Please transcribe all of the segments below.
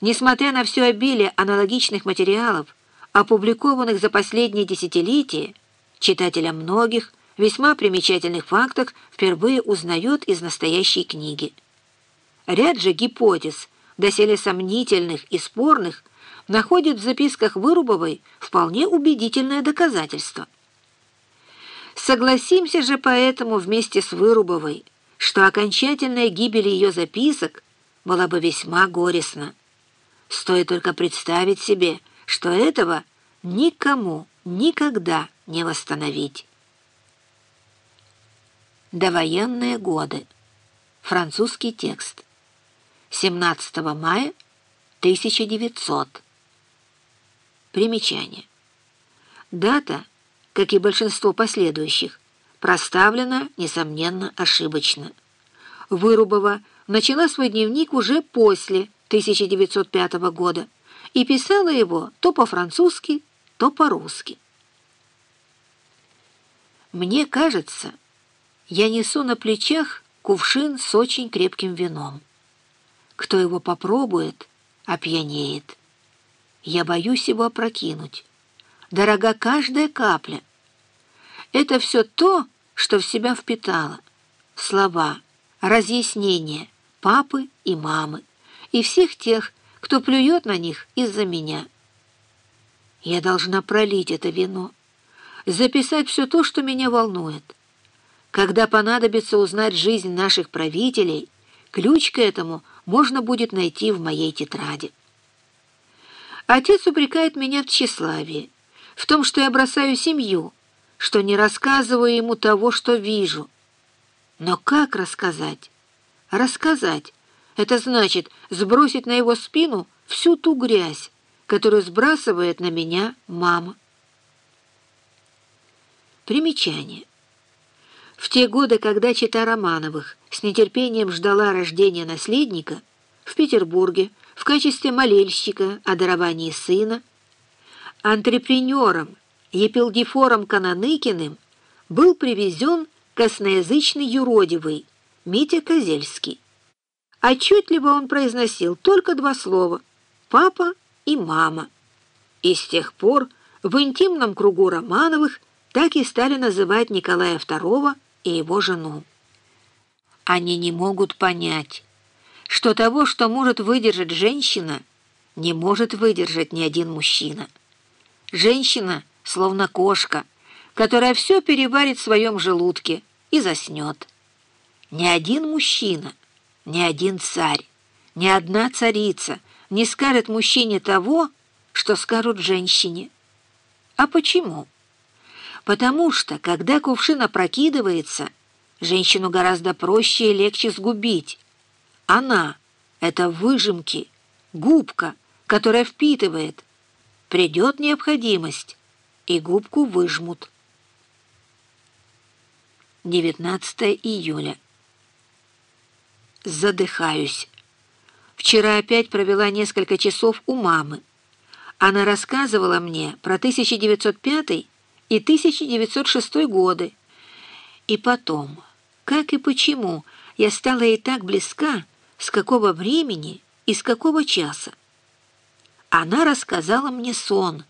Несмотря на все обилие аналогичных материалов, опубликованных за последние десятилетия, читателя многих весьма примечательных фактов впервые узнает из настоящей книги. Ряд же гипотез, доселе сомнительных и спорных, находит в записках Вырубовой вполне убедительное доказательство. Согласимся же поэтому вместе с Вырубовой, что окончательная гибель ее записок была бы весьма горестна. Стоит только представить себе, что этого никому никогда не восстановить. Довоенные годы. Французский текст. 17 мая 1900. Примечание. Дата, как и большинство последующих, проставлена, несомненно, ошибочно. Вырубова начала свой дневник уже после 1905 года и писала его то по-французски, то по-русски. Мне кажется, я несу на плечах кувшин с очень крепким вином. Кто его попробует, опьянеет. Я боюсь его опрокинуть. Дорога каждая капля. Это все то, что в себя впитала. Слова, разъяснения папы и мамы и всех тех, кто плюет на них из-за меня. Я должна пролить это вино, записать все то, что меня волнует. Когда понадобится узнать жизнь наших правителей, ключ к этому можно будет найти в моей тетради. Отец упрекает меня в тщеславии, в том, что я бросаю семью, что не рассказываю ему того, что вижу. Но как рассказать? Рассказать — это значит сбросить на его спину всю ту грязь, которую сбрасывает на меня мама. Примечание. В те годы, когда чита Романовых с нетерпением ждала рождения наследника, в Петербурге в качестве молельщика о даровании сына, антрепренером Епилдифором Кананыкиным был привезен косноязычный юродивый Митя Козельский. Отчетливо он произносил только два слова «папа» и «мама». И с тех пор в интимном кругу Романовых так и стали называть Николая II и его жену. Они не могут понять, что того, что может выдержать женщина, не может выдержать ни один мужчина. Женщина словно кошка, которая все переварит в своем желудке и заснет. Ни один мужчина, ни один царь, ни одна царица не скажет мужчине того, что скажут женщине. А почему? Потому что, когда кувшин опрокидывается, женщину гораздо проще и легче сгубить. Она — это выжимки, губка, которая впитывает. Придет необходимость, и губку выжмут. 19 июля. Задыхаюсь. Вчера опять провела несколько часов у мамы. Она рассказывала мне про 1905 и 1906 годы. И потом, как и почему я стала ей так близка, с какого времени и с какого часа. Она рассказала мне сон,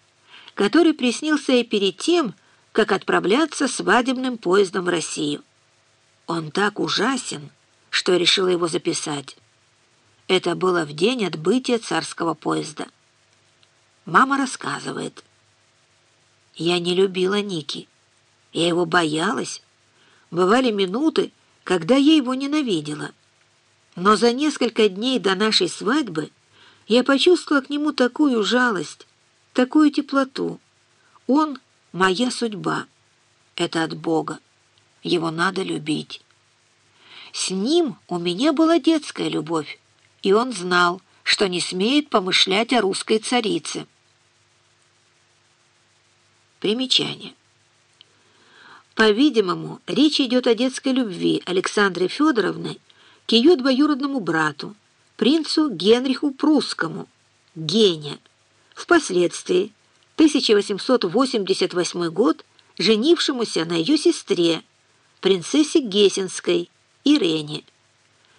который приснился ей перед тем, как отправляться свадебным поездом в Россию. Он так ужасен, что я решила его записать. Это было в день отбытия царского поезда. Мама рассказывает. Я не любила Ники. Я его боялась. Бывали минуты, когда я его ненавидела. Но за несколько дней до нашей свадьбы я почувствовала к нему такую жалость, такую теплоту. Он — моя судьба. Это от Бога. Его надо любить. С ним у меня была детская любовь, и он знал, что не смеет помышлять о русской царице. Примечание. По-видимому, речь идет о детской любви Александры Федоровны к ее двоюродному брату, принцу Генриху Прусскому, Геня. Впоследствии, 1888 год, женившемуся на ее сестре, принцессе Гессенской, Ирене.